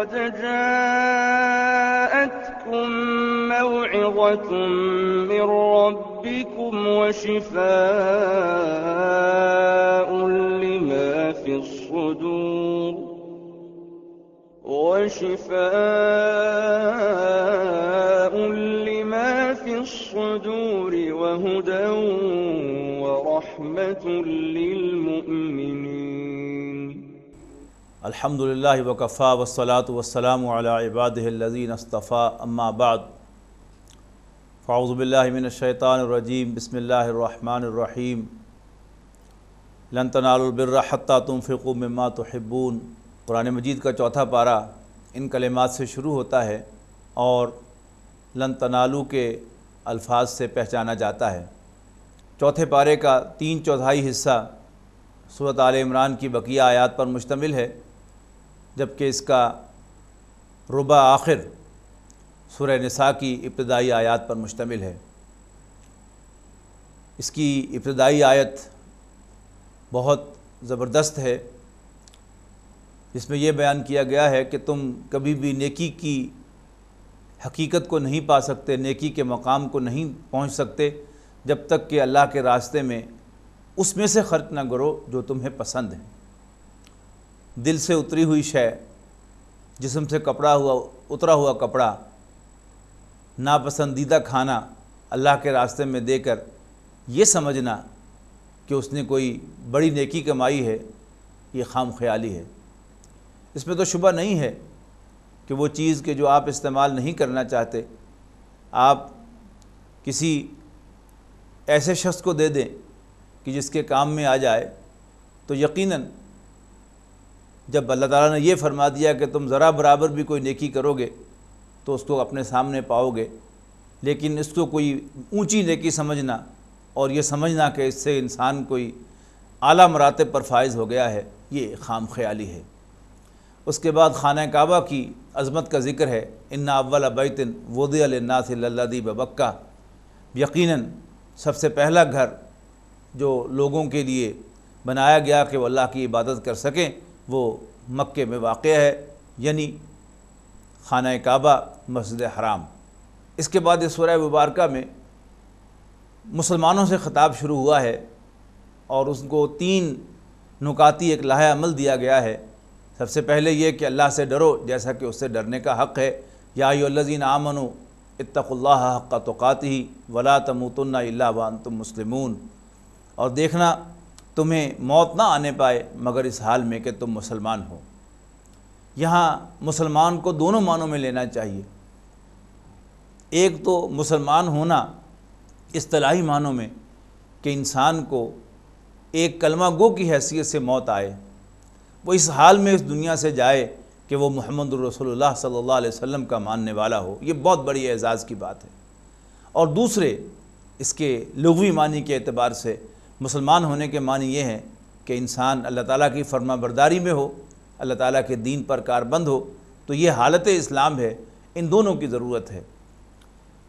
قد جاءتكم موعظة من ربكم وشفاء لما في الصدور وشفاء لما في الصدور وهدى الحمد للہ وکفا والصلاة والسلام علی عبادہ الذین اصطفیٰ اما بعد. فاعوذ باللہ من الشیطان الرجیم، بسم اللہ الرحمن الرحیم. لن تنالوا البر حتی تنفقوا مما تحبون. قرآن مجید کا چوتھا پارہ ان کلمات سے شروع ہوتا ہے اور لن تنالو کے الفاظ سے پہچانا جاتا ہے. چوتھے پارے کا تین چوتھائی حصہ صورت آل عمران کی بقیہ آیات پر مشتمل ہے۔ جبکہ اس کا ربع آخر سورہ نساء کی ابتدائی آیات پر مشتمل ہے۔ اس کی ابتدائی آیت بہت زبردست ہے۔ جس میں یہ بیان کیا گیا ہے کہ تم کبھی بھی نیکی کی حقیقت کو نہیں پا سکتے، نیکی کے مقام کو نہیں پہنچ سکتے جب تک کہ اللہ کے راستے میں اس میں سے خرچ نہ کرو جو تمہیں پسند ہے دل سے اتری ہوئی شے، جسم سے کپڑا ہوا، اترا ہوا کپڑا، ناپسندیدہ کھانا اللہ کے راستے میں دے کر یہ سمجھنا کہ اس نے کوئی بڑی نیکی کمائی ہے، یہ خام خیالی ہے۔ اس میں تو شبہ نہیں ہے کہ وہ چیز کہ جو آپ استعمال نہیں کرنا چاہتے، آپ کسی ایسے شخص کو دے دیں کہ جس کے کام میں آ جائے، تو یقیناً جب اللہ تعالیٰ نے یہ فرما دیا کہ تم ذرا برابر بھی کوئی نیکی کرو گے تو اس کو اپنے سامنے پاؤ گے، لیکن اس کو کوئی اونچی نیکی سمجھنا اور یہ سمجھنا کہ اس سے انسان کوئی اعلیٰ مراتب پر فائز ہو گیا ہے، یہ خام خیالی ہے۔ اس کے بعد خانہ کعبہ کی عظمت کا ذکر ہے، ان اول بیتن ودی الناس اللہ دی ببکہ۔ یقیناً سب سے پہلا گھر جو لوگوں کے لیے بنایا گیا کہ وہ اللہ کی عبادت کر سکیں وہ مکے میں واقع ہے یعنی خانہ کعبہ، مسجد حرام۔ اس کے بعد اس سورہ مبارکہ میں مسلمانوں سے خطاب شروع ہوا ہے اور اس کو تین نکاتی ایک لاہ عمل دیا گیا ہے۔ سب سے پہلے یہ کہ اللہ سے ڈرو، جیسا کہ اس سے ڈرنے کا حق ہے۔ یا الذین آمنوا اتق اللہ حق توقاتی ولا تموتن اللہ وانتم مسلمون۔ اور دیکھنا تمہیں موت نہ آنے پائے، مگر اس حال میں کہ تم مسلمان ہو۔ یہاں مسلمان کو دونوں معنوں میں لینا چاہیے۔ ایک تو مسلمان ہونا اصطلاحی معنوں میں کہ انسان کو ایک کلمہ گو کی حیثیت سے موت آئے۔ وہ اس حال میں اس دنیا سے جائے کہ وہ محمد الرسول اللہ صلی اللہ علیہ وسلم کا ماننے والا ہو۔ یہ بہت بڑی اعزاز کی بات ہے۔ اور دوسرے، اس کے لغوی معنی کے اعتبار سے مسلمان ہونے کے معنی یہ ہے کہ انسان اللہ تعالیٰ کی فرما برداری میں ہو، اللہ تعالیٰ کے دین پر کار بند ہو، تو یہ حالت اسلام ہے، ان دونوں کی ضرورت ہے۔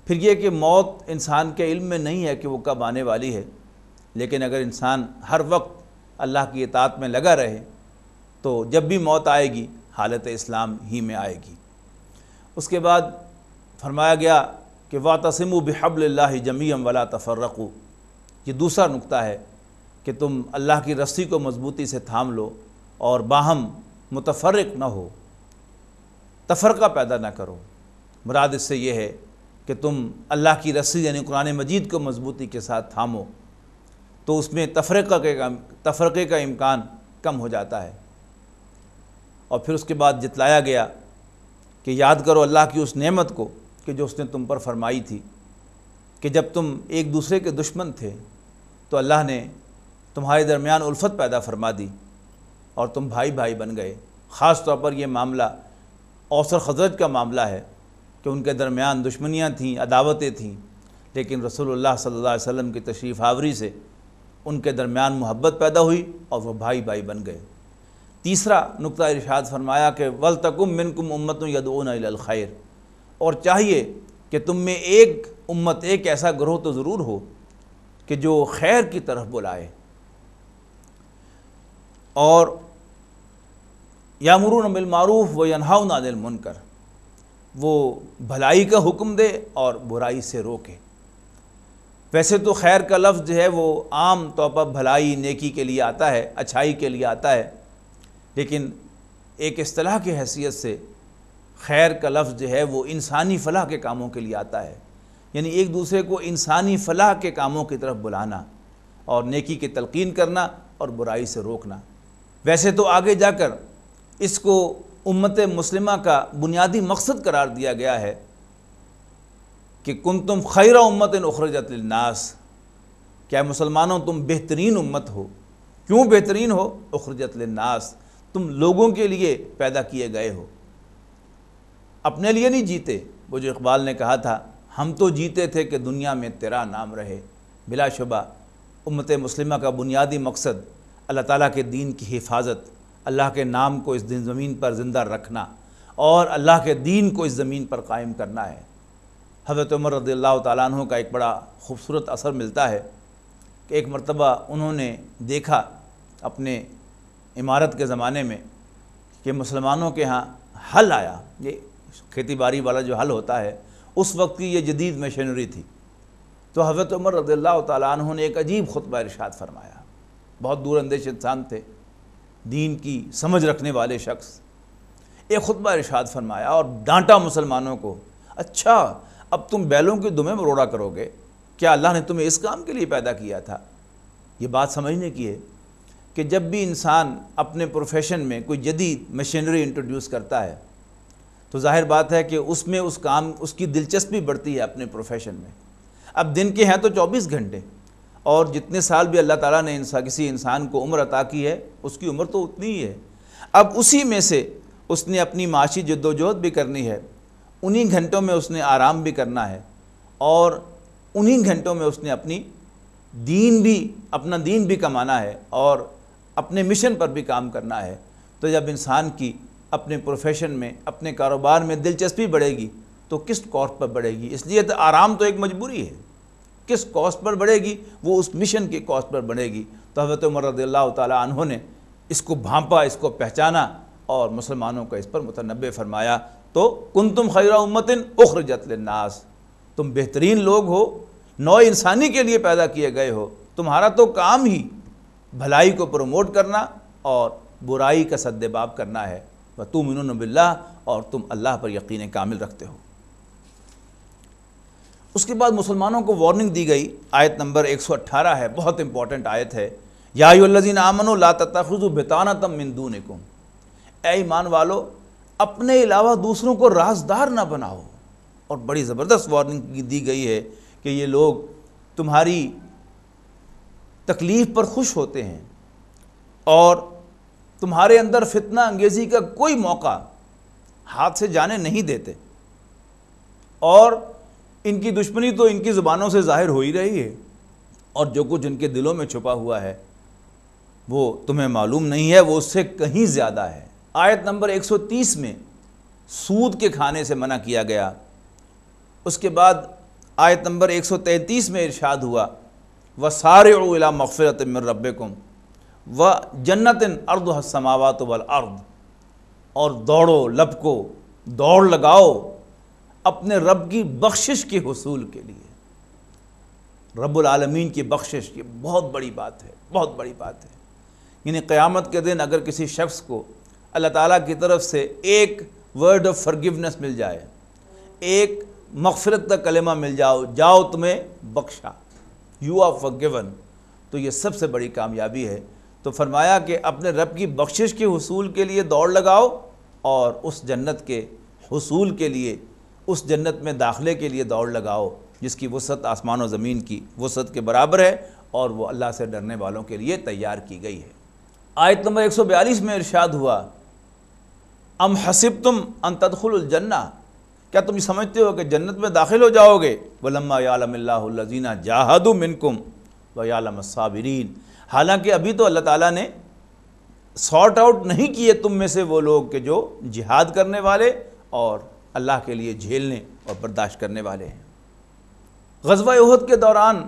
پھر یہ کہ موت انسان کے علم میں نہیں ہے کہ وہ کب آنے والی ہے، لیکن اگر انسان ہر وقت اللہ کی اطاعت میں لگا رہے، تو جب بھی موت آئے گی، حالت اسلام ہی میں آئے گی۔ اس کے بعد فرمایا گیا کہ واطسم و بحبل اللہ جمیم ولا تفرقو یہ دوسرا نقطہ ہے کہ تم اللہ کی رسی کو مضبوطی سے تھام لو اور باہم متفرق نہ ہو، تفرقہ پیدا نہ کرو۔ مراد اس سے یہ ہے کہ تم اللہ کی رسی یعنی قرآن مجید کو مضبوطی کے ساتھ تھامو، تو اس میں تفرقہ کے تفرقے کا امکان کم ہو جاتا ہے۔ اور پھر اس کے بعد جتلایا گیا کہ یاد کرو اللہ کی اس نعمت کو کہ جو اس نے تم پر فرمائی تھی کہ جب تم ایک دوسرے کے دشمن تھے تو اللہ نے تمہارے درمیان الفت پیدا فرما دی اور تم بھائی بھائی بن گئے۔ خاص طور پر یہ معاملہ اوسر خزرت کا معاملہ ہے کہ ان کے درمیان دشمنیاں تھیں، عداوتیں تھیں، لیکن رسول اللہ صلی اللہ علیہ وسلم کی تشریف آوری سے ان کے درمیان محبت پیدا ہوئی اور وہ بھائی بھائی بن گئے۔ تیسرا نقطہ ارشاد فرمایا کہ ولتکم منکم امت یدعون الی الخیر۔ اور چاہیے کہ تم میں ایک امت، ایک ایسا گروہ تو ضرور ہو کہ جو خیر کی طرف بلائے۔ اور یا مرون بالمعروف و ینہاؤ نادل منکر وہ بھلائی کا حکم دے اور برائی سے روکے۔ ویسے تو خیر کا لفظ جو ہے وہ عام طور پر بھلائی نیکی کے لیے آتا ہے، اچھائی کے لیے آتا ہے، لیکن ایک اصطلاح کی حیثیت سے خیر کا لفظ جو ہے وہ انسانی فلاح کے کاموں کے لیے آتا ہے۔ یعنی ایک دوسرے کو انسانی فلاح کے کاموں کی طرف بلانا اور نیکی کی تلقین کرنا اور برائی سے روکنا۔ ویسے تو آگے جا کر اس کو امت مسلمہ کا بنیادی مقصد قرار دیا گیا ہے کہ کن تم خیر امت اخرجت للناس۔ کیا مسلمانوں تم بہترین امت ہو؟ کیوں بہترین ہو؟ اخرجت للناس۔ تم لوگوں کے لیے پیدا کیے گئے ہو۔ اپنے لیے نہیں جیتے، وہ جو اقبال نے کہا تھا ہم تو جیتے تھے کہ دنیا میں تیرا نام رہے۔ بلا شبہ امت مسلمہ کا بنیادی مقصد اللہ تعالیٰ کے دین کی حفاظت، اللہ کے نام کو اس دن زمین پر زندہ رکھنا اور اللہ کے دین کو اس زمین پر قائم کرنا ہے۔ حضرت عمر رضی اللہ تعالیٰ عنہ کا ایک بڑا خوبصورت اثر ملتا ہے کہ ایک مرتبہ انہوں نے دیکھا اپنے عمارت کے زمانے میں کہ مسلمانوں کے ہاں حل آیا۔ یہ کھیتی باڑی والا جو حل ہوتا ہے اس وقت کی یہ جدید مشینری تھی۔ تو حضرت عمر رضی اللہ تعالیٰ عنہ نے ایک عجیب خطبہ ارشاد فرمایا۔ بہت دور اندیش انسان تھے، دین کی سمجھ رکھنے والے شخص۔ ایک خطبہ ارشاد فرمایا اور ڈانٹا مسلمانوں کو اچھا اب تم بیلوں کی دمیں مروڑا کرو گے۔ کیا اللہ نے تمہیں اس کام کے لیے پیدا کیا تھا؟ یہ بات سمجھنے کی ہے کہ جب بھی انسان اپنے پروفیشن میں کوئی جدید مشینری انٹروڈیوس کرتا ہے تو ظاہر بات ہے کہ اس میں اس کام، اس کی دلچسپی بڑھتی ہے اپنے پروفیشن میں۔ اب دن کے ہیں تو چوبیس گھنٹے۔ اور جتنے سال بھی اللہ تعالیٰ نے انسان کسی انسان کو عمر عطا کی ہے، اس کی عمر تو اتنی ہی ہے۔ اب اسی میں سے اس نے اپنی معاشی جد و جہد بھی کرنی ہے۔ انہی گھنٹوں میں اس نے آرام بھی کرنا ہے۔ اور انہی گھنٹوں میں اس نے اپنی دین بھی، اپنا دین بھی کمانا ہے اور اپنے مشن پر بھی کام کرنا ہے۔ تو جب انسان کی اپنے پروفیشن میں، اپنے کاروبار میں دلچسپی بڑھے گی تو کس کاسٹ پر بڑھے گی؟ اس لیے تو آرام تو ایک مجبوری ہے۔ کس کاسٹ پر بڑھے گی؟ وہ اس مشن کی کاسٹ پر بڑھے گی۔ تو حضرت عمر رضی اللہ تعالیٰ عنہ نے اس کو بھانپا، اس کو پہچانا اور مسلمانوں کو اس پر متنبع فرمایا، تو کن تم خیر امتن اخرجت للناس۔ تم بہترین لوگ ہو، نو انسانی کے لیے پیدا کیے گئے ہو۔ تمہارا تو کام ہی بھلائی کو پروموٹ کرنا اور برائی کا سد باب کرنا ہے۔ وہ تم انہوں باللہ اور تم اللہ پر یقین کامل رکھتے ہو۔ اس کے بعد مسلمانوں کو وارننگ دی گئی، آیت نمبر ایک سو اٹھارہ ہے، بہت امپورٹنٹ آیت ہے۔ یا الذین آمنوا لا تتخذوا بطانۃ من دونکم۔ اے ایمان والو، اپنے علاوہ دوسروں کو رازدار نہ بناؤ۔ اور بڑی زبردست وارننگ دی گئی ہے کہ یہ لوگ تمہاری تکلیف پر خوش ہوتے ہیں۔ اور تمہارے اندر فتنہ انگیزی کا کوئی موقع ہاتھ سے جانے نہیں دیتے۔ اور ان کی دشمنی تو ان کی زبانوں سے ظاہر ہو ہی رہی ہے۔ اور جو کچھ ان کے دلوں میں چھپا ہوا ہے، وہ تمہیں معلوم نہیں ہے، وہ اس سے کہیں زیادہ ہے۔ آیت نمبر ایک سو تیس میں سود کے کھانے سے منع کیا گیا۔ اس کے بعد آیت نمبر ایک سو تینتیس میں ارشاد ہوا وہ سارے الا مغفرت من ربکم و جنت ارد السماوات والارض۔ اور دوڑو لب کو دوڑ لگاؤ اپنے رب کی بخشش کے حصول کے لیے۔ رب العالمین کی بخشش کی بہت بڑی بات ہے، بہت بڑی بات ہے۔ یعنی قیامت کے دن اگر کسی شخص کو اللہ تعالیٰ کی طرف سے ایک ورڈ آف فرگیونس مل جائے، ایک مغفرت کا کلمہ مل جاؤ جاؤ تمہیں بخشا یو آر فرگیون تو یہ سب سے بڑی کامیابی ہے۔ تو فرمایا کہ اپنے رب کی بخشش کے حصول کے لیے دوڑ لگاؤ اور اس جنت کے حصول کے لیے، اس جنت میں داخلے کے لیے دوڑ لگاؤ، جس کی وسعت آسمان و زمین کی وسعت کے برابر ہے اور وہ اللہ سے ڈرنے والوں کے لیے تیار کی گئی ہے۔ آیت نمبر ایک سو بیالیس میں ارشاد ہوا، ام حسب تم ان تدخل الجنہ۔ کیا تم سمجھتے ہو کہ جنت میں داخل ہو جاؤ گے؟ ولما یعلم اللہ الزینہ جاہد منکم و یعلم الصابرین۔ حالانکہ ابھی تو اللہ تعالیٰ نے سارٹ آؤٹ نہیں کیے تم میں سے وہ لوگ کہ جو جہاد کرنے والے اور اللہ کے لیے جھیلنے اور برداشت کرنے والے ہیں۔ غزوہ عہد کے دوران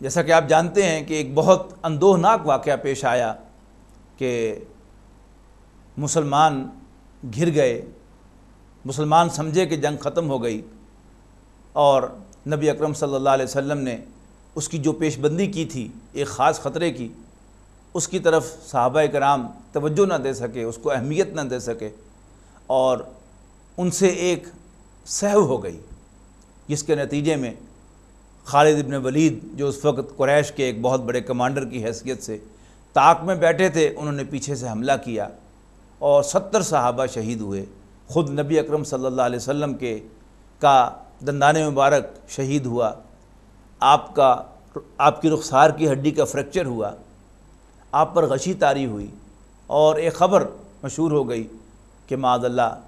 جیسا کہ آپ جانتے ہیں کہ ایک بہت اندوہناک واقعہ پیش آیا کہ مسلمان گھر گئے، مسلمان سمجھے کہ جنگ ختم ہو گئی اور نبی اکرم صلی اللہ علیہ وسلم نے اس کی جو پیش بندی کی تھی، ایک خاص خطرے کی، اس کی طرف صحابہ کرام توجہ نہ دے سکے، اس کو اہمیت نہ دے سکے، اور ان سے ایک سہو ہو گئی، جس کے نتیجے میں خالد ابن ولید، جو اس وقت قریش کے ایک بہت بڑے کمانڈر کی حیثیت سے طاق میں بیٹھے تھے، انہوں نے پیچھے سے حملہ کیا اور ستر صحابہ شہید ہوئے۔ خود نبی اکرم صلی اللہ علیہ وسلم کے کا دندان مبارک شہید ہوا۔ آپ کا، آپ کی رخسار کی ہڈی کا فریکچر ہوا، آپ پر غشی تاری ہوئی اور ایک خبر مشہور ہو گئی کہ معاذ اللہ،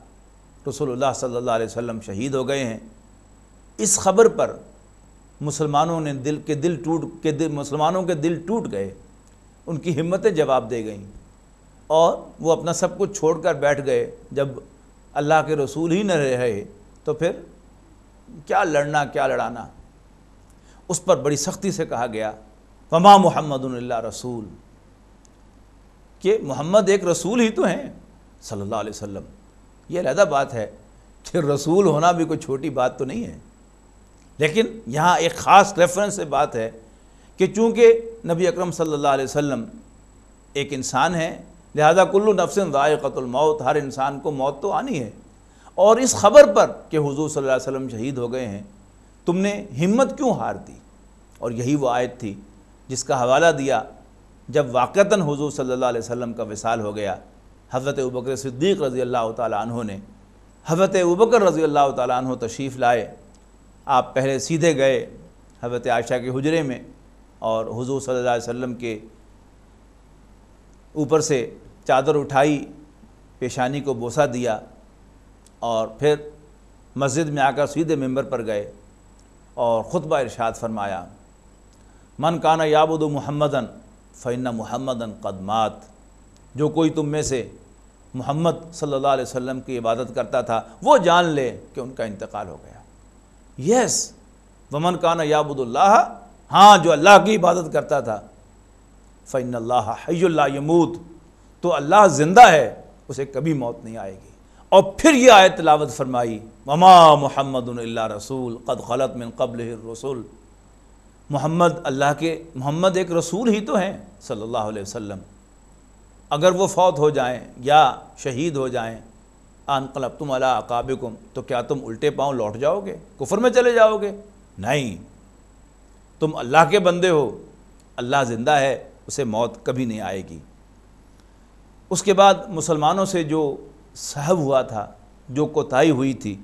رسول اللہ صلی اللہ علیہ وسلم شہید ہو گئے ہیں۔ اس خبر پر مسلمانوں نے دل کے دل ٹوٹ، کے دل، مسلمانوں کے دل ٹوٹ گئے، ان کی ہمتیں جواب دے گئیں اور وہ اپنا سب کچھ چھوڑ کر بیٹھ گئے۔ جب اللہ کے رسول ہی نہ رہے تو پھر کیا لڑنا، کیا لڑانا؟ اس پر بڑی سختی سے کہا گیا، وما محمد اللہ رسول۔ کہ محمد ایک رسول ہی تو ہیں، صلی اللہ علیہ وسلم۔ یہ علیحدہ بات ہے کہ رسول ہونا بھی کوئی چھوٹی بات تو نہیں ہے۔ لیکن یہاں ایک خاص ریفرنس سے بات ہے کہ چونکہ نبی اکرم صلی اللہ علیہ وسلم ایک انسان ہے لہذا کلو نفس ذائقۃ الموت، ہر انسان کو موت تو آنی ہے۔ اور اس خبر پر کہ حضور صلی اللہ علیہ وسلم شہید ہو گئے ہیں، تم نے ہمت کیوں ہار دی؟ اور یہی وہ آیت تھی جس کا حوالہ دیا جب واقعتاً حضور صلی اللہ علیہ وسلم کا وصال ہو گیا، حضرت ابکر صدیق رضی اللہ تعالیٰ عنہ نے۔ حضرت ابکر رضی اللہ تعالیٰ عنہ تشریف لائے۔ آپ پہلے سیدھے گئے حضرت عائشہ کے حجرے میں اور حضور صلی اللہ علیہ وسلم کے اوپر سے چادر اٹھائی، پیشانی کو بوسہ دیا اور پھر مسجد میں آ کر سیدھے ممبر پر گئے اور خطبہ ارشاد فرمایا۔ من کانا یابد محمدن فعن محمدن قدمات جو کوئی تم میں سے محمد صلی اللہ علیہ وسلم کی عبادت کرتا تھا، وہ جان لے کہ ان کا انتقال ہو گیا۔ یس، ومن کانا یابد اللہ ہاں جو اللہ کی عبادت کرتا تھا۔ فعن اللہ حی اللہ یموت۔ تو اللہ زندہ ہے، اسے کبھی موت نہیں آئے گی۔ اور پھر یہ آیت تلاوت فرمائی مما محمد اللہ رسول، قد خلط من قبل رسول محمد اللہ کے، محمد ایک رسول ہی تو ہیں صلی اللہ علیہ وسلم۔ اگر وہ فوت ہو جائیں یا شہید ہو جائیں، آن قلب تم اللہ اقابکم تو کیا تم الٹے پاؤں لوٹ جاؤ گے؟ کفر میں چلے جاؤ گے؟ نہیں۔ تم اللہ کے بندے ہو، اللہ زندہ ہے، اسے موت کبھی نہیں آئے گی۔ اس کے بعد مسلمانوں سے جو صحب ہوا تھا، جو کوتاہی ہوئی تھی،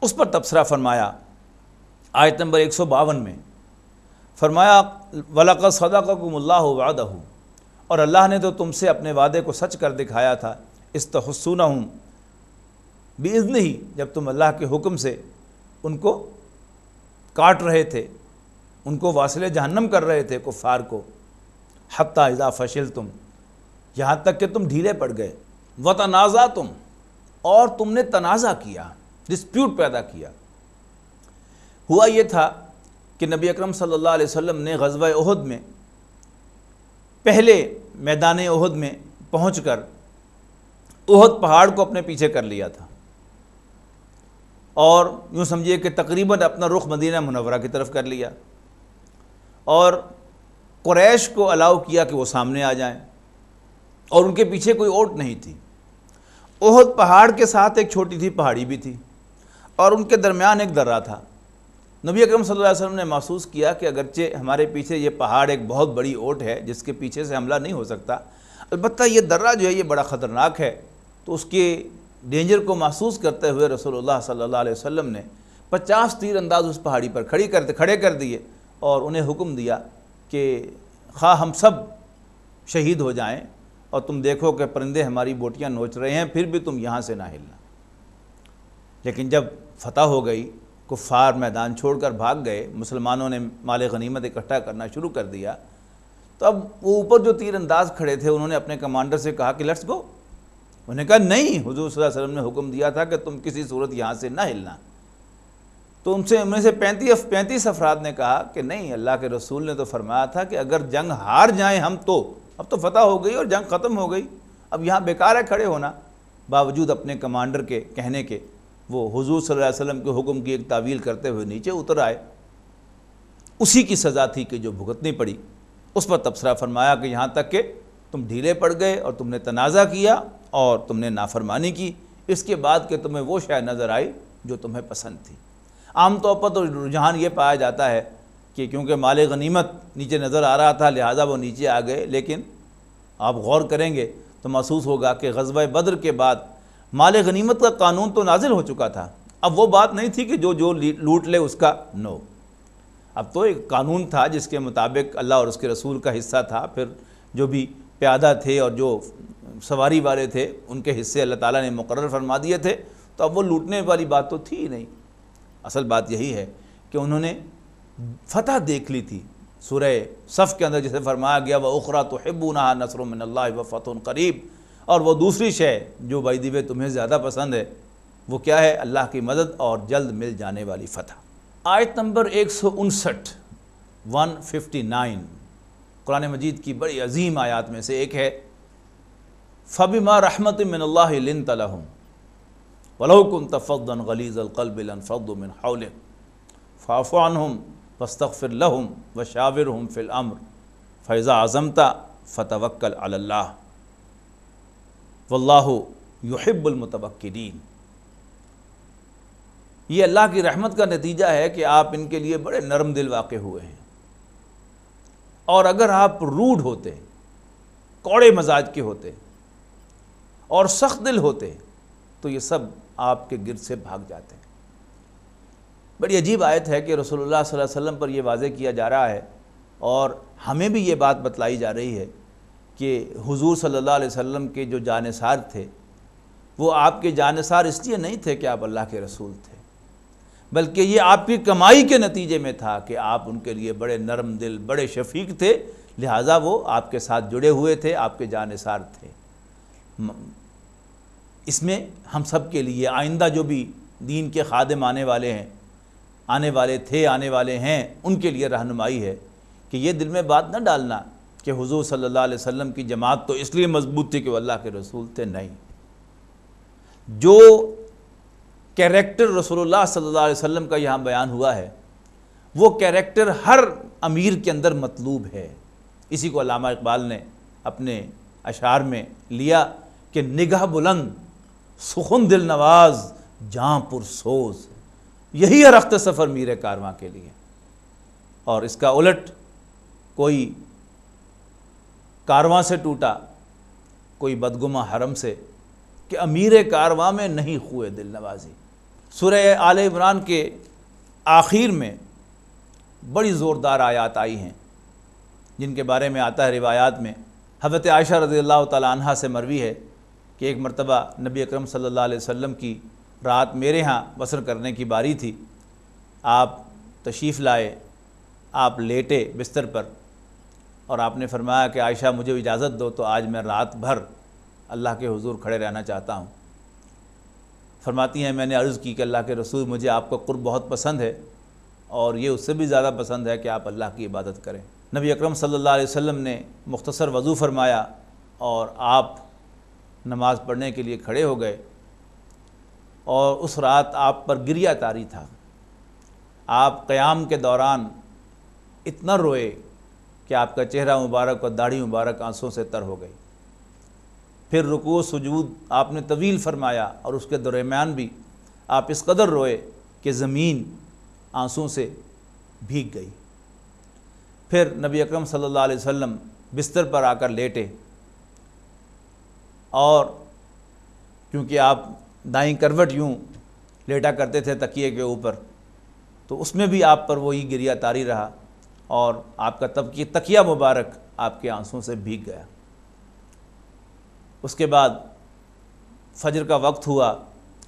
اس پر تبصرہ فرمایا۔ آیت نمبر ایک سو باون میں فرمایا ولاق صدقکم اللہ وعدہ. اور اللہ نے تو تم سے اپنے وعدے کو سچ کر دکھایا تھا استحسون ہوں بزن ہی جب تم اللہ کے حکم سے ان کو کاٹ رہے تھے، ان کو واصل جہنم کر رہے تھے کفار کو، حتیٰ اذا فشل تم یہاں تک کہ تم ڈھیلے پڑ گئے و تنازع تم اور تم نے تنازع کیا ڈسپیوٹ پیدا کیا۔ ہوا یہ تھا کہ نبی اکرم صلی اللہ علیہ وسلم نے غزوہ عہد میں پہلے میدان عہد میں پہنچ کر عہد پہاڑ کو اپنے پیچھے کر لیا تھا۔ اور یوں سمجھیے کہ تقریباً اپنا رخ مدینہ منورہ کی طرف کر لیا۔ اور قریش کو الاؤ کیا کہ وہ سامنے آ جائیں۔ اور ان کے پیچھے کوئی اوٹ نہیں تھی۔ احد پہاڑ کے ساتھ ایک چھوٹی تھی پہاڑی بھی تھی۔ اور ان کے درمیان ایک درہ تھا۔ نبی اکرم صلی اللہ علیہ وسلم نے محسوس کیا کہ اگرچہ ہمارے پیچھے یہ پہاڑ ایک بہت بڑی اوٹ ہے جس کے پیچھے سے حملہ نہیں ہو سکتا، البتہ یہ درہ جو ہے یہ بڑا خطرناک ہے۔ تو اس کے ڈینجر کو محسوس کرتے ہوئے رسول اللہ صلی اللہ علیہ وسلم نے پچاس تیر انداز اس پہاڑی پر کھڑی کر کھڑے کر دیے اور انہیں حکم دیا کہ خواہ ہم سب شہید ہو جائیں اور تم دیکھو کہ پرندے ہماری بوٹیاں نوچ رہے ہیں، پھر بھی تم یہاں سے نہ ہلنا۔ لیکن جب فتح ہو گئی کفار میدان چھوڑ کر بھاگ گئے، مسلمانوں نے مال غنیمت اکٹھا کرنا شروع کر دیا۔ تو اب وہ اوپر جو تیر انداز کھڑے تھے، انہوں نے اپنے کمانڈر سے کہا کہ لیٹس گو انہوں نے کہا نہیں، حضور صلی اللہ علیہ وسلم نے حکم دیا تھا کہ تم کسی صورت یہاں سے نہ ہلنا۔ تو ان سے ان میں سے پینتیس پینتیس افراد نے کہا کہ نہیں، اللہ کے رسول نے تو فرمایا تھا کہ اگر جنگ ہار جائیں ہم تو۔ اب تو فتح ہو گئی اور جنگ ختم ہو گئی۔ اب یہاں بیکار ہے کھڑے ہونا۔ باوجود اپنے کمانڈر کے کہنے کے وہ حضور صلی اللہ علیہ وسلم کے حکم کی ایک تعویل کرتے ہوئے نیچے اتر آئے۔ اسی کی سزا تھی کہ جو بھگتنی پڑی۔ اس پر تبصرہ فرمایا کہ یہاں تک کہ تم ڈھیلے پڑ گئے اور تم نے تنازع کیا اور تم نے نافرمانی کی۔ اس کے بعد کہ تمہیں وہ شے نظر آئی جو تمہیں پسند تھی۔ عام طور پر تو رجحان یہ پایا جاتا ہے کہ کیونکہ مال غنیمت نیچے نظر آ رہا تھا، لہٰذا وہ نیچے آ گئے۔ لیکن آپ غور کریں گے تو محسوس ہوگا کہ غزوہ بدر کے بعد مال غنیمت کا قانون تو نازل ہو چکا تھا۔ اب وہ بات نہیں تھی کہ جو جو لوٹ لے اس کا۔ نو۔ اب تو ایک قانون تھا جس کے مطابق اللہ اور اس کے رسول کا حصہ تھا۔ پھر جو بھی پیادہ تھے اور جو سواری والے تھے، ان کے حصے اللہ تعالیٰ نے مقرر فرما دیے تھے۔ تو اب وہ لوٹنے والی بات تو تھی ہی نہیں۔ اصل بات یہی ہے کہ انہوں نے فتح دیکھ لی تھی۔ سورہ صف کے اندر جسے فرمایا گیا وہ اخرا تو حبونہ نصر من اللہ و فتح قریب اور وہ دوسری شے جو بائی دیوے تمہیں زیادہ پسند ہے، وہ کیا ہے؟ اللہ کی مدد اور جلد مل جانے والی فتح۔ آیت نمبر ایک سو انسٹھ ون ففٹی نائن قرآن مجید کی بڑی عظیم آیات میں سے ایک ہے۔ فبما رحمت من اللہ لن تلحم ولو کن تفدن القلب لنفض من حولك فاعف عنهم واستغفر لهم وشاورهم في الامر فاذا عزمت فتوکل اللہ واللہ یحب المتوکلین۔ یہ اللہ کی رحمت کا نتیجہ ہے کہ آپ ان کے لیے بڑے نرم دل واقع ہوئے ہیں۔ اور اگر آپ روڈ ہوتے، کوڑے مزاج کے ہوتے اور سخت دل ہوتے، تو یہ سب آپ کے گرد سے بھاگ جاتے ہیں۔ بڑی عجیب آیت ہے کہ رسول اللہ صلی اللہ علیہ وسلم پر یہ واضح کیا جا رہا ہے اور ہمیں بھی یہ بات بتلائی جا رہی ہے کہ حضور صلی اللہ علیہ وسلم کے جو جانثار تھے، وہ آپ کے جانثار اس لیے نہیں تھے کہ آپ اللہ کے رسول تھے، بلکہ یہ آپ کی کمائی کے نتیجے میں تھا کہ آپ ان کے لیے بڑے نرم دل، بڑے شفیق تھے، لہٰذا وہ آپ کے ساتھ جڑے ہوئے تھے، آپ کے جانثار تھے۔ اس میں ہم سب کے لیے آئندہ جو بھی دین کے خادم آنے والے ہیں، آنے والے تھے، آنے والے ہیں، ان کے لیے رہنمائی ہے کہ یہ دل میں بات نہ ڈالنا۔ کہ حضور صلی اللہ علیہ وسلم کی جماعت تو اس لیے مضبوط تھی کہ وہ اللہ کے رسول تھے نہیں۔ جو کیریکٹر رسول اللہ صلی اللہ علیہ وسلم کا یہاں بیان ہوا ہے، وہ کیریکٹر ہر امیر کے اندر مطلوب ہے۔ اسی کو علامہ اقبال نے اپنے اشعار میں لیا کہ نگاہ بلند، سخن دل نواز، جاں پر سوز۔ یہی ہے رخت سفر میر کارواں کے لیے۔ اور اس کا الٹ کوئی کارواں سے ٹوٹا، کوئی بدگمہ حرم سے کہ امیر کارواں میں نہیں خوئے دل نوازی۔ سورہ آل عمران کے آخر میں بڑی زوردار آیات آئی ہیں، جن کے بارے میں آتا ہے روایات میں۔ حضرت عائشہ رضی اللہ تعالیٰ عنہ سے مروی ہے کہ ایک مرتبہ نبی اکرم صلی اللہ علیہ وسلم کی رات میرے ہاں بسر کرنے کی باری تھی۔ آپ تشریف لائے، آپ لیٹے بستر پر اور آپ نے فرمایا کہ عائشہ مجھے اجازت دو تو آج میں رات بھر اللہ کے حضور کھڑے رہنا چاہتا ہوں۔ فرماتی ہیں، میں نے عرض کی کہ اللہ کے رسول مجھے آپ کا قرب بہت پسند ہے اور یہ اس سے بھی زیادہ پسند ہے کہ آپ اللہ کی عبادت کریں۔ نبی اکرم صلی اللہ علیہ وسلم نے مختصر وضو فرمایا اور آپ نماز پڑھنے کے لیے کھڑے ہو گئے اور اس رات آپ پر گریا تاری تھا۔ آپ قیام کے دوران اتنا روئے کہ آپ کا چہرہ مبارک اور داڑھی مبارک آنسوں سے تر ہو گئی۔ پھر رکوع، سجود آپ نے طویل فرمایا اور اس کے درمیان بھی آپ اس قدر روئے کہ زمین آنسوں سے بھیگ گئی۔ پھر نبی اکرم صلی اللہ علیہ وسلم بستر پر آ کر لیٹے اور کیونکہ آپ دائیں کروٹ یوں لیٹا کرتے تھے تکیے کے اوپر، تو اس میں بھی آپ پر وہی گریا تاری رہا۔ اور آپ کا تبکی تکیہ مبارک آپ کے آنسوں سے بھیگ گیا۔ اس کے بعد فجر کا وقت ہوا،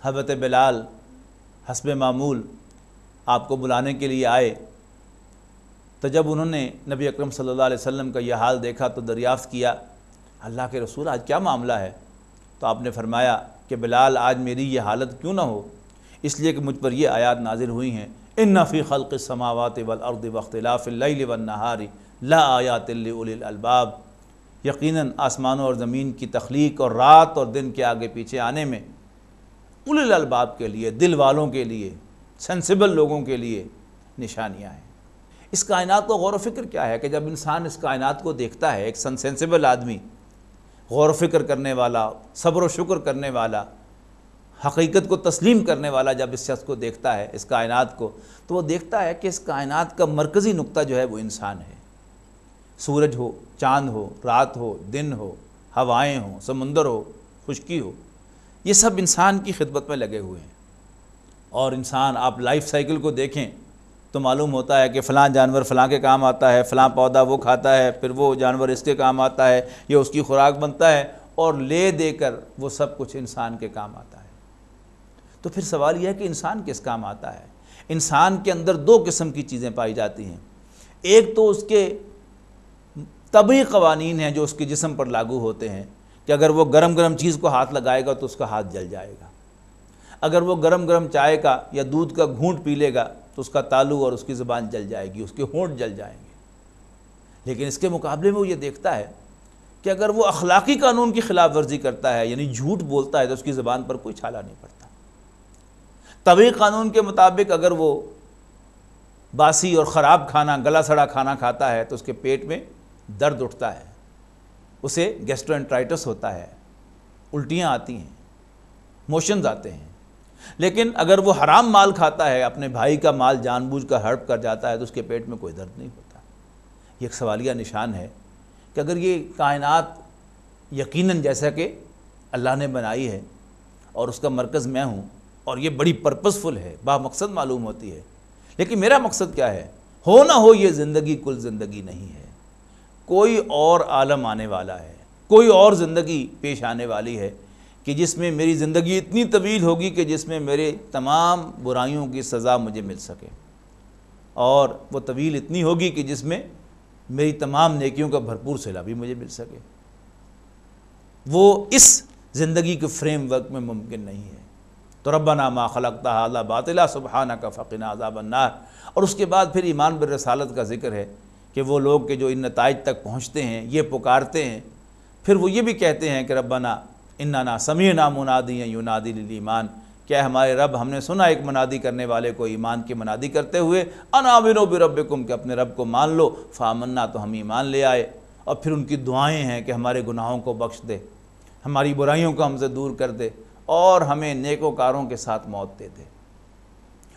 حضرت بلال حسب معمول آپ کو بلانے کے لیے آئے۔ تو جب انہوں نے نبی اکرم صلی اللہ علیہ وسلم کا یہ حال دیکھا تو دریافت کیا، اللہ کے رسول آج کیا معاملہ ہے؟ تو آپ نے فرمایا کہ بلال آج میری یہ حالت کیوں نہ ہو؟ اس لیے کہ مجھ پر یہ آیات نازل ہوئی ہیں۔ ان نفی خلق السماوات والارض واختلاف اللیل والنہار لا آیات لاولی الالباب یقیناً آسمانوں اور زمین کی تخلیق اور رات اور دن کے آگے پیچھے آنے میں اول الباب کے لیے، دل والوں کے لیے سینسیبل لوگوں کے لیے نشانیاں ہیں۔ اس کائنات کو غور و فکر کیا ہے کہ جب انسان اس کائنات کو دیکھتا ہے، ایک سن سینسیبل آدمی، غور و فکر کرنے والا، صبر و شکر کرنے والا حقیقت کو تسلیم کرنے والا جب اس شخص کو دیکھتا ہے، اس کائنات کو، تو وہ دیکھتا ہے کہ اس کائنات کا مرکزی نقطہ جو ہے وہ انسان ہے۔ سورج ہو، چاند ہو، رات ہو، دن ہو، ہوائیں ہوں، سمندر ہو، خشکی ہو، یہ سب انسان کی خدمت میں لگے ہوئے ہیں۔ اور انسان، آپ لائف سائیکل کو دیکھیں تو معلوم ہوتا ہے کہ فلاں جانور فلاں کے کام آتا ہے، فلاں پودا وہ کھاتا ہے، پھر وہ جانور اس کے کام آتا ہے یہ اس کی خوراک بنتا ہے، اور لے دے کر وہ سب کچھ انسان کے کام آتا ہے۔ تو پھر سوال یہ ہے کہ انسان کس کام آتا ہے؟ انسان کے اندر دو قسم کی چیزیں پائی جاتی ہیں۔ ایک تو اس کے طبی قوانین ہیں جو اس کے جسم پر لاگو ہوتے ہیں کہ اگر وہ گرم گرم چیز کو ہاتھ لگائے گا تو اس کا ہاتھ جل جائے گا۔ اگر وہ گرم گرم چائے کا یا دودھ کا گھونٹ پی لے گا تو اس کا تالو اور اس کی زبان جل جائے گی، اس کے ہونٹ جل جائیں گے۔ لیکن اس کے مقابلے میں وہ یہ دیکھتا ہے کہ اگر وہ اخلاقی قانون کی خلاف ورزی کرتا ہے یعنی جھوٹ بولتا ہے، تو اس کی زبان پر کوئی چھالا نہیں پڑتا۔ طبی قانون کے مطابق اگر وہ باسی اور خراب کھانا، گلا سڑا کھانا کھاتا ہے، تو اس کے پیٹ میں درد اٹھتا ہے۔ اسے گیسٹرو ہوتا ہے۔ الٹیاں آتی ہیں۔ موشنز آتے ہیں۔ لیکن اگر وہ حرام مال کھاتا ہے، اپنے بھائی کا مال، جان بوجھ کر ہڑپ کر جاتا ہے، تو اس کے پیٹ میں کوئی درد نہیں ہوتا۔ یہ ایک سوالیہ نشان ہے کہ اگر یہ کائنات یقیناً جیسا کہ اللہ نے بنائی ہے اور اس کا مرکز میں ہوں اور یہ بڑی پرپزفل ہے، با مقصد معلوم ہوتی ہے۔ لیکن میرا مقصد کیا ہے؟ ہو نہ ہو یہ زندگی کل زندگی نہیں ہے۔ کوئی اور عالم آنے والا ہے، کوئی اور زندگی پیش آنے والی ہے کہ جس میں میری زندگی اتنی طویل ہوگی کہ جس میں میرے تمام برائیوں کی سزا مجھے مل سکے۔ اور وہ طویل اتنی ہوگی کہ جس میں میری تمام نیکیوں کا بھرپور صلاح بھی مجھے مل سکے۔ وہ اس زندگی کے فریم ورک میں ممکن نہیں ہے۔ تو ربنا ما خلقتا حالہ باطلا سبحانہ کا فقنا عذاب النار۔ اور اس کے بعد پھر ایمان بر رسالت کا ذکر ہے کہ وہ لوگ کہ جو ان نتائج تک پہنچتے ہیں، یہ پکارتے ہیں۔ پھر وہ یہ بھی کہتے ہیں کہ ربنا اننا سمیع نا منادی یونادی ایمان کیا ہمارے رب، ہم نے سنا ایک منادی کرنے والے کو ایمان کی منادی کرتے ہوئے انامنو بربکم کہ اپنے رب کو مان لو فامنا تو ہم ایمان لے آئے۔ اور پھر ان کی دعائیں ہیں کہ ہمارے گناہوں کو بخش دے، ہماری برائیوں کو ہم سے دور کر دے۔ اور ہمیں نیک و کاروں کے ساتھ موت دے دے۔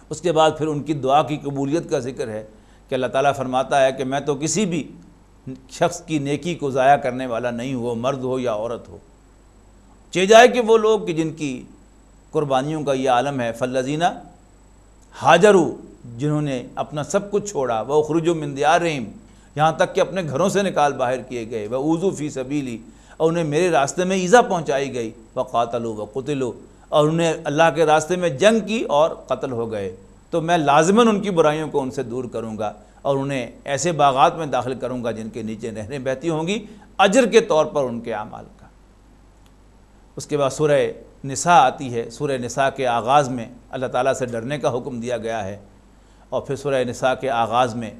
اس کے بعد پھر ان کی دعا کی قبولیت کا ذکر ہے کہ اللہ تعالیٰ فرماتا ہے کہ میں تو کسی بھی شخص کی نیکی کو ضائع کرنے والا نہیں ہو مرد ہو یا عورت ہو۔ چے جائے کہ وہ لوگ کہ جن کی قربانیوں کا یہ عالم ہے فلزینہ حاجرو جنہوں نے اپنا سب کچھ چھوڑا، وہ خرج و مندیار رحیم یہاں تک کہ اپنے گھروں سے نکال باہر کیے گئے۔ وہ اوزو فی سبیلی اور انہیں میرے راستے میں ایزا پہنچائی گئی۔ وہ قاتل و قتلو اور انہیں اللہ کے راستے میں جنگ کی اور قتل ہو گئے۔ تو میں لازماً ان کی برائیوں کو ان سے دور کروں گا اور انہیں ایسے باغات میں داخل کروں گا جن کے نیچے نہریں بہتی ہوں گی۔ اجر کے طور پر ان کے اعمال کا۔ اس کے بعد سورہ نساء آتی ہے۔ سورہ نساء کے آغاز میں اللہ تعالیٰ سے ڈرنے کا حکم دیا گیا ہے۔ اور پھر سورہ نساء کے آغاز میں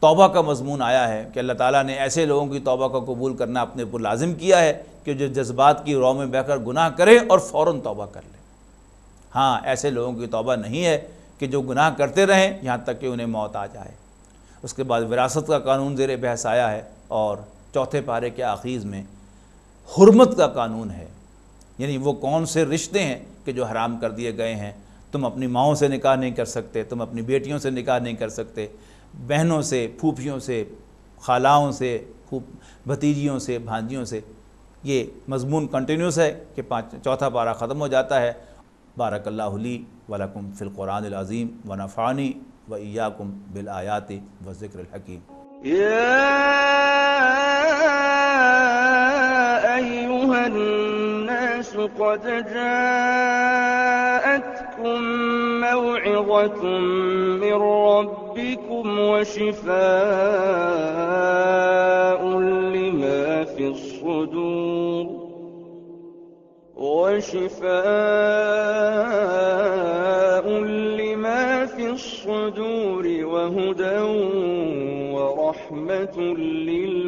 توبہ کا مضمون آیا ہے کہ اللہ تعالیٰ نے ایسے لوگوں کی توبہ کا قبول کرنا اپنے پر لازم کیا ہے کہ جو جذبات کی رو میں بہ کر گناہ کرے اور فوراً توبہ کر لے ہاں ایسے لوگوں کی توبہ نہیں ہے کہ جو گناہ کرتے رہیں یہاں تک کہ انہیں موت آ جائے۔ اس کے بعد وراثت کا قانون زیر بحث آیا ہے اور چوتھے پارے کے آخیز میں حرمت کا قانون ہے۔ یعنی وہ کون سے رشتے ہیں کہ جو حرام کر دیے گئے ہیں؟ تم اپنی ماؤں سے نکاح نہیں کر سکتے، تم اپنی بیٹیوں سے نکاح نہیں کر سکتے۔ بہنوں سے، پھوپھیوں سے، خالاؤں سے، پھوپ، بھتیجیوں سے، بھانجیوں سے یہ مضمون کنٹینیوس ہے کہ پانچ، چوتھا پارہ ختم ہو جاتا ہے۔ بارک اللہ علی ولکم فی القرآن العظیم و نفانی و ایاکم بالآیات و ذکر الحکیم۔ قد جاءتكم موعظة من ربكم وشفاء لما في الصدور وشفاء لما في الصدور وهدى ورحمة للمؤمنين